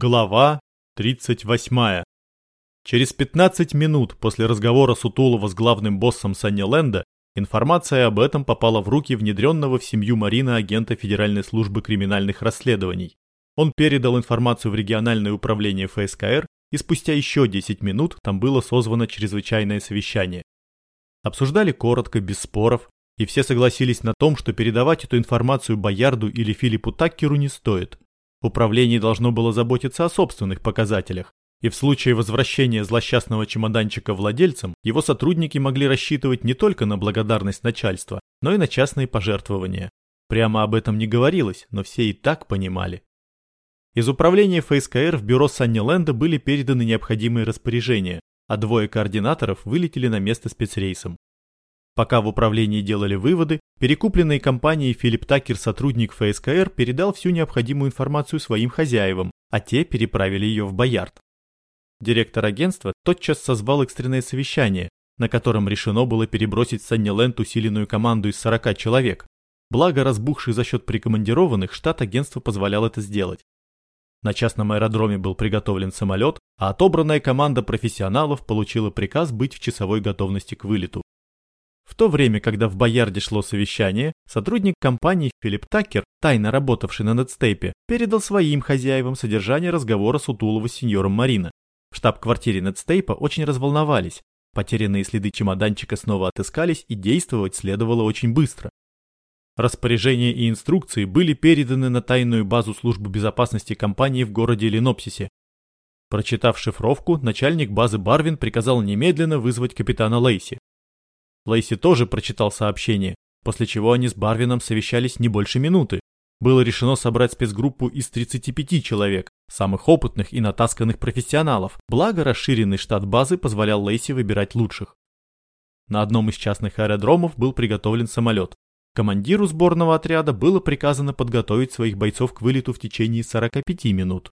Глава 38. Через 15 минут после разговора Сутулова с главным боссом Санниленда информация об этом попала в руки внедренного в семью Марина агента Федеральной службы криминальных расследований. Он передал информацию в региональное управление ФСКР, и спустя еще 10 минут там было созвано чрезвычайное совещание. Обсуждали коротко, без споров, и все согласились на том, что передавать эту информацию Боярду или Филиппу Таккеру не стоит – Управление должно было заботиться о собственных показателях, и в случае возвращения злосчастного чемоданчика владельцам, его сотрудники могли рассчитывать не только на благодарность начальства, но и на частные пожертвования. Прямо об этом не говорилось, но все и так понимали. Из управления ФСКР в бюро Санниленда были переданы необходимые распоряжения, а двое координаторов вылетели на место спецрейсом. Пока в управлении делали выводы, перекупленный компанией Филипп Такер сотрудник ФСКР передал всю необходимую информацию своим хозяевам, а те переправили ее в Боярд. Директор агентства тотчас созвал экстренное совещание, на котором решено было перебросить в Санниленд усиленную команду из 40 человек. Благо, разбухший за счет прикомандированных, штат агентства позволял это сделать. На частном аэродроме был приготовлен самолет, а отобранная команда профессионалов получила приказ быть в часовой готовности к вылету. В то время, когда в Боярде шло совещание, сотрудник компании Филипп Такер, тайно работавший на Нетстейпе, передал своим хозяевам содержание разговора с Утулова с сеньором Марина. В штаб-квартире Нетстейпа очень разволновались. Потерянные следы чемоданчика снова отыскались и действовать следовало очень быстро. Распоряжения и инструкции были переданы на тайную базу службы безопасности компании в городе Ленопсисе. Прочитав шифровку, начальник базы Барвин приказал немедленно вызвать капитана Лейси. Лейси тоже прочитал сообщение, после чего они с Барвином совещались не больше минуты. Было решено собрать спецгруппу из 35 человек, самых опытных и натасканных профессионалов, благо расширенный штат базы позволял Лейси выбирать лучших. На одном из частных аэродромов был приготовлен самолет. Командиру сборного отряда было приказано подготовить своих бойцов к вылету в течение 45 минут.